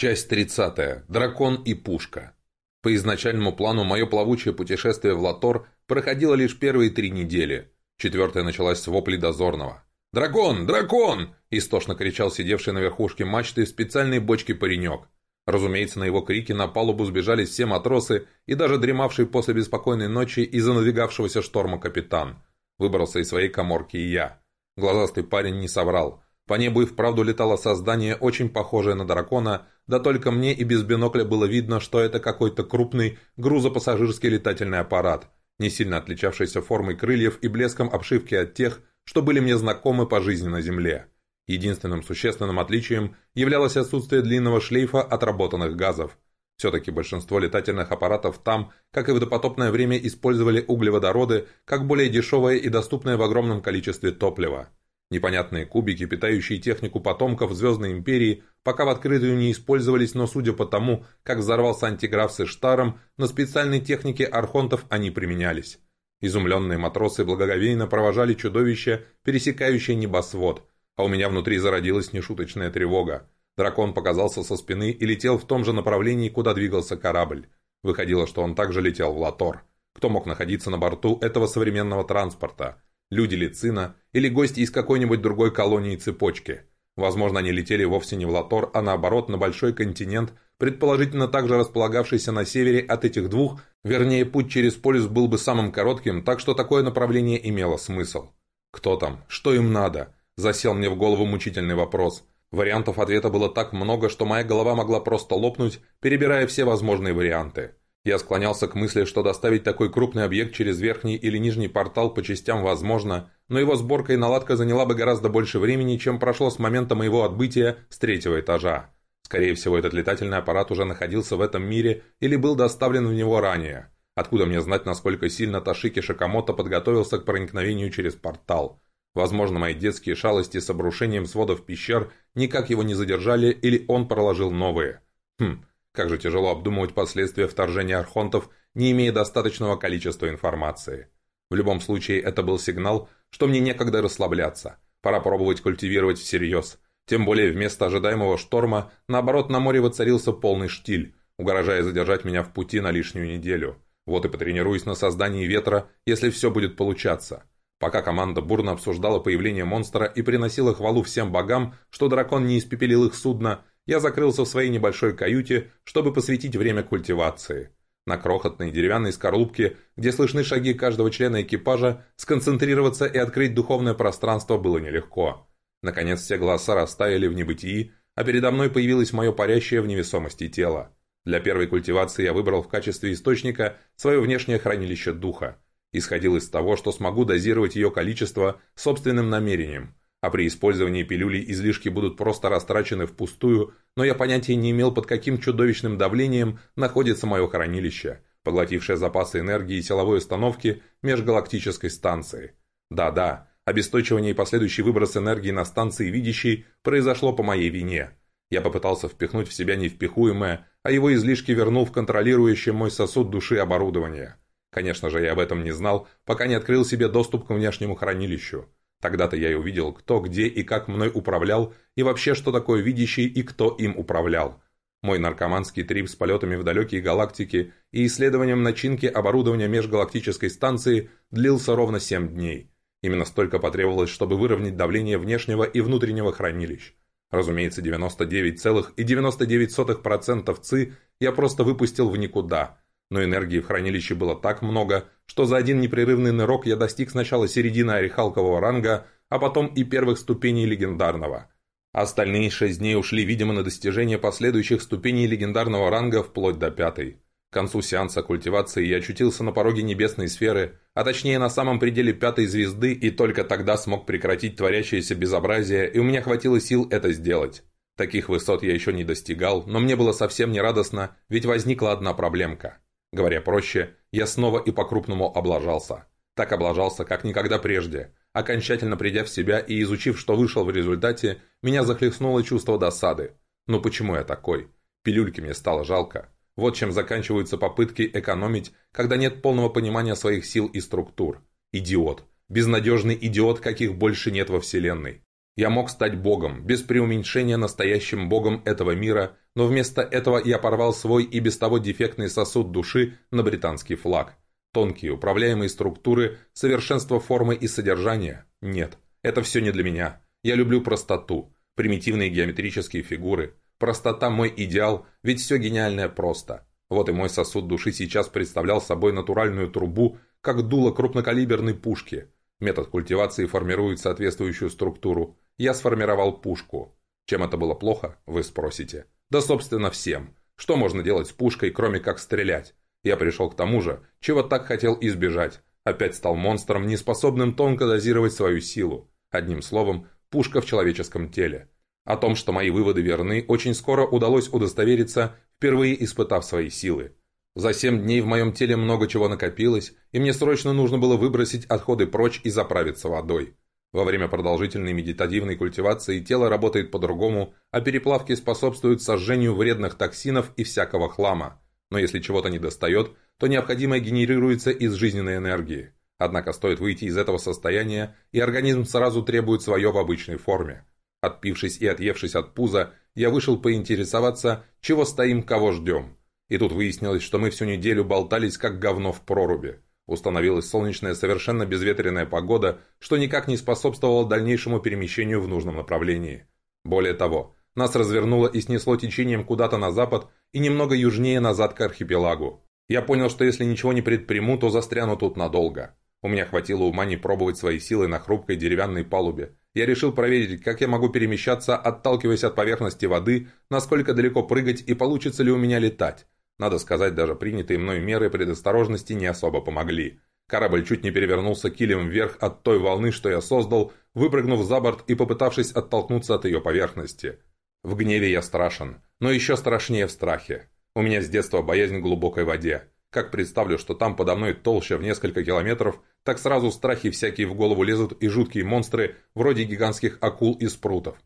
Часть 30. Дракон и пушка. По изначальному плану, мое плавучее путешествие в Латор проходило лишь первые три недели. Четвертая началась с воплей дозорного. «Дракон! Дракон!» – истошно кричал сидевший на верхушке мачты специальной бочки паренек. Разумеется, на его крики на палубу сбежались все матросы и даже дремавший после беспокойной ночи из-за надвигавшегося шторма капитан. Выбрался из своей коморки и я. Глазастый парень не соврал. По небу и вправду летало создание, очень похожее на дракона, да только мне и без бинокля было видно, что это какой-то крупный грузопассажирский летательный аппарат, не сильно отличавшийся формой крыльев и блеском обшивки от тех, что были мне знакомы по жизни на Земле. Единственным существенным отличием являлось отсутствие длинного шлейфа отработанных газов. Все-таки большинство летательных аппаратов там, как и в допотопное время, использовали углеводороды как более дешевое и доступное в огромном количестве топливо. Непонятные кубики, питающие технику потомков Звездной Империи, пока в открытую не использовались, но судя по тому, как взорвался антиграф с Иштаром, на специальной технике архонтов они применялись. Изумленные матросы благоговейно провожали чудовище, пересекающее небосвод, а у меня внутри зародилась нешуточная тревога. Дракон показался со спины и летел в том же направлении, куда двигался корабль. Выходило, что он также летел в Латор. Кто мог находиться на борту этого современного транспорта? Люди Лицина или гости из какой-нибудь другой колонии цепочки. Возможно, они летели вовсе не в Латор, а наоборот на большой континент, предположительно также располагавшийся на севере от этих двух, вернее, путь через полюс был бы самым коротким, так что такое направление имело смысл. Кто там? Что им надо? Засел мне в голову мучительный вопрос. Вариантов ответа было так много, что моя голова могла просто лопнуть, перебирая все возможные варианты. Я склонялся к мысли, что доставить такой крупный объект через верхний или нижний портал по частям возможно, но его сборка и наладка заняла бы гораздо больше времени, чем прошло с момента моего отбытия с третьего этажа. Скорее всего, этот летательный аппарат уже находился в этом мире или был доставлен в него ранее. Откуда мне знать, насколько сильно Ташики Шакамото подготовился к проникновению через портал? Возможно, мои детские шалости с обрушением сводов пещер никак его не задержали, или он проложил новые. Хм, как же тяжело обдумывать последствия вторжения архонтов, не имея достаточного количества информации. В любом случае, это был сигнал, что мне некогда расслабляться. Пора пробовать культивировать всерьез. Тем более, вместо ожидаемого шторма, наоборот, на море воцарился полный штиль, угрожая задержать меня в пути на лишнюю неделю. Вот и потренируюсь на создании ветра, если все будет получаться. Пока команда бурно обсуждала появление монстра и приносила хвалу всем богам, что дракон не испепелил их судно, я закрылся в своей небольшой каюте, чтобы посвятить время культивации. На крохотной деревянной скорлупке, где слышны шаги каждого члена экипажа, сконцентрироваться и открыть духовное пространство было нелегко. Наконец все голоса растаяли в небытии, а передо мной появилось мое парящее в невесомости тело. Для первой культивации я выбрал в качестве источника свое внешнее хранилище духа. Исходил из того, что смогу дозировать ее количество собственным намерением – а при использовании пилюли излишки будут просто растрачены впустую, но я понятия не имел, под каким чудовищным давлением находится мое хранилище, поглотившее запасы энергии и силовой установки межгалактической станции. Да-да, обесточивание и последующий выброс энергии на станции видящей произошло по моей вине. Я попытался впихнуть в себя невпихуемое, а его излишки вернул в контролирующий мой сосуд души оборудование. Конечно же, я об этом не знал, пока не открыл себе доступ к внешнему хранилищу. Тогда-то я и увидел, кто, где и как мной управлял, и вообще, что такое видящий и кто им управлял. Мой наркоманский трип с полетами в далекие галактики и исследованием начинки оборудования межгалактической станции длился ровно 7 дней. Именно столько потребовалось, чтобы выровнять давление внешнего и внутреннего хранилищ. Разумеется, 99,99% ЦИ я просто выпустил в никуда – но энергии в хранилище было так много, что за один непрерывный нырок я достиг сначала середины орехалкового ранга, а потом и первых ступеней легендарного. Остальные шесть дней ушли, видимо, на достижение последующих ступеней легендарного ранга вплоть до пятой. К концу сеанса культивации я очутился на пороге небесной сферы, а точнее на самом пределе пятой звезды, и только тогда смог прекратить творящееся безобразие, и у меня хватило сил это сделать. Таких высот я еще не достигал, но мне было совсем не радостно, ведь возникла одна проблемка. Говоря проще, я снова и по-крупному облажался. Так облажался, как никогда прежде. Окончательно придя в себя и изучив, что вышел в результате, меня захлестнуло чувство досады. Ну почему я такой? Пилюльки мне стало жалко. Вот чем заканчиваются попытки экономить, когда нет полного понимания своих сил и структур. Идиот. Безнадежный идиот, каких больше нет во Вселенной. Я мог стать богом, без преуменьшения настоящим богом этого мира, но вместо этого я порвал свой и без того дефектный сосуд души на британский флаг. Тонкие, управляемые структуры, совершенство формы и содержания? Нет, это все не для меня. Я люблю простоту, примитивные геометрические фигуры. Простота мой идеал, ведь все гениальное просто. Вот и мой сосуд души сейчас представлял собой натуральную трубу, как дуло крупнокалиберной пушки. Метод культивации формирует соответствующую структуру. Я сформировал пушку. Чем это было плохо, вы спросите. Да, собственно, всем. Что можно делать с пушкой, кроме как стрелять? Я пришел к тому же, чего так хотел избежать. Опять стал монстром, неспособным тонко дозировать свою силу. Одним словом, пушка в человеческом теле. О том, что мои выводы верны, очень скоро удалось удостовериться, впервые испытав свои силы. За семь дней в моем теле много чего накопилось, и мне срочно нужно было выбросить отходы прочь и заправиться водой. Во время продолжительной медитативной культивации тело работает по-другому, а переплавки способствуют сожжению вредных токсинов и всякого хлама. Но если чего-то не достает, то необходимое генерируется из жизненной энергии. Однако стоит выйти из этого состояния, и организм сразу требует свое в обычной форме. Отпившись и отъевшись от пуза, я вышел поинтересоваться, чего стоим, кого ждем. И тут выяснилось, что мы всю неделю болтались, как говно в проруби. Установилась солнечная, совершенно безветренная погода, что никак не способствовало дальнейшему перемещению в нужном направлении. Более того, нас развернуло и снесло течением куда-то на запад и немного южнее назад к архипелагу. Я понял, что если ничего не предприму, то застряну тут надолго. У меня хватило ума не пробовать свои силы на хрупкой деревянной палубе. Я решил проверить, как я могу перемещаться, отталкиваясь от поверхности воды, насколько далеко прыгать и получится ли у меня летать. Надо сказать, даже принятые мной меры предосторожности не особо помогли. Корабль чуть не перевернулся килем вверх от той волны, что я создал, выпрыгнув за борт и попытавшись оттолкнуться от ее поверхности. В гневе я страшен, но еще страшнее в страхе. У меня с детства боязнь глубокой воде. Как представлю, что там подо мной толща в несколько километров, так сразу страхи всякие в голову лезут и жуткие монстры, вроде гигантских акул и спрутов.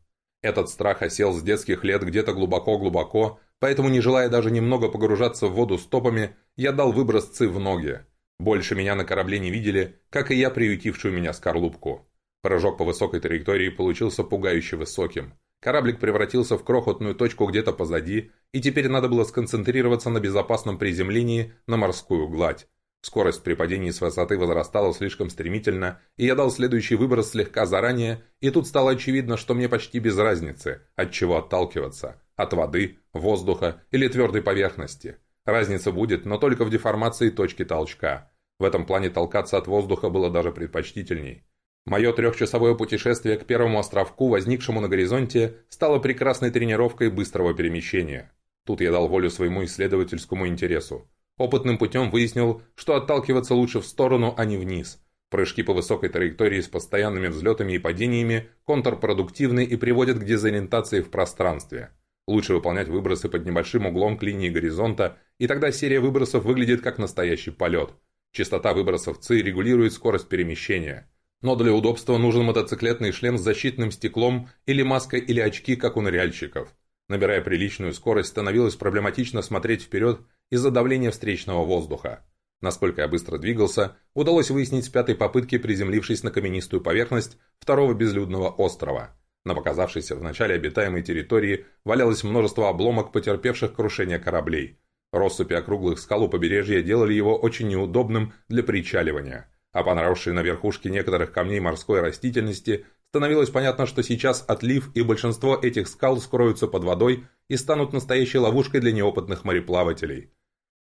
Этот страх осел с детских лет где-то глубоко-глубоко, поэтому, не желая даже немного погружаться в воду стопами, я дал выброс ци в ноги. Больше меня на корабле не видели, как и я, приютившую меня скорлупку. Прыжок по высокой траектории получился пугающе высоким. Кораблик превратился в крохотную точку где-то позади, и теперь надо было сконцентрироваться на безопасном приземлении на морскую гладь. Скорость при падении с высоты возрастала слишком стремительно, и я дал следующий выброс слегка заранее, и тут стало очевидно, что мне почти без разницы, от чего отталкиваться – от воды, воздуха или твердой поверхности. Разница будет, но только в деформации точки толчка. В этом плане толкаться от воздуха было даже предпочтительней. Мое трехчасовое путешествие к первому островку, возникшему на горизонте, стало прекрасной тренировкой быстрого перемещения. Тут я дал волю своему исследовательскому интересу. Опытным путем выяснил, что отталкиваться лучше в сторону, а не вниз. Прыжки по высокой траектории с постоянными взлетами и падениями контрпродуктивны и приводят к дезориентации в пространстве. Лучше выполнять выбросы под небольшим углом к линии горизонта, и тогда серия выбросов выглядит как настоящий полет. Частота выбросов ЦИ регулирует скорость перемещения. Но для удобства нужен мотоциклетный шлем с защитным стеклом или маска или очки, как у ныряльщиков. Набирая приличную скорость, становилось проблематично смотреть вперед из-за давления встречного воздуха. Насколько я быстро двигался, удалось выяснить с пятой попытки, приземлившись на каменистую поверхность второго безлюдного острова. На показавшейся в начале обитаемой территории валялось множество обломок потерпевших крушение кораблей. Россыпи округлых у побережья делали его очень неудобным для причаливания а по наросшей на верхушке некоторых камней морской растительности становилось понятно, что сейчас отлив и большинство этих скал скроются под водой и станут настоящей ловушкой для неопытных мореплавателей.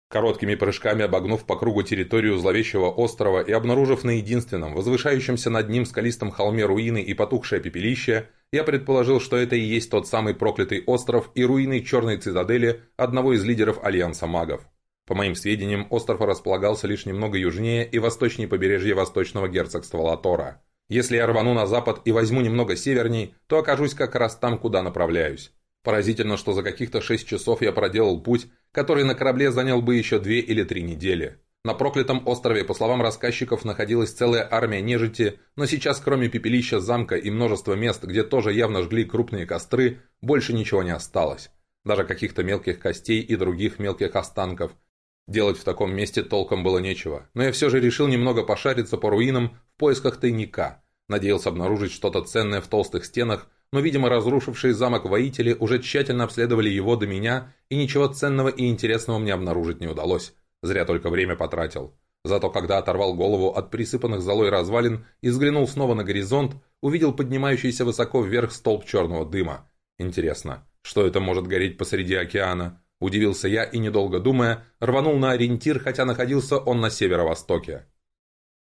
Короткими прыжками обогнув по кругу территорию зловещего острова и обнаружив на единственном, возвышающемся над ним скалистом холме руины и потухшее пепелище, я предположил, что это и есть тот самый проклятый остров и руины черной цитадели одного из лидеров Альянса магов. По моим сведениям, остров располагался лишь немного южнее и восточнее побережья восточного герцогства Латора. Если я рвану на запад и возьму немного северней, то окажусь как раз там, куда направляюсь. Поразительно, что за каких-то шесть часов я проделал путь, который на корабле занял бы еще две или три недели. На проклятом острове, по словам рассказчиков, находилась целая армия нежити, но сейчас, кроме пепелища замка и множества мест, где тоже явно жгли крупные костры, больше ничего не осталось. Даже каких-то мелких костей и других мелких останков, Делать в таком месте толком было нечего, но я все же решил немного пошариться по руинам в поисках тайника. Надеялся обнаружить что-то ценное в толстых стенах, но, видимо, разрушившие замок воители уже тщательно обследовали его до меня, и ничего ценного и интересного мне обнаружить не удалось. Зря только время потратил. Зато когда оторвал голову от присыпанных золой развалин и взглянул снова на горизонт, увидел поднимающийся высоко вверх столб черного дыма. Интересно, что это может гореть посреди океана? Удивился я и, недолго думая, рванул на ориентир, хотя находился он на северо-востоке.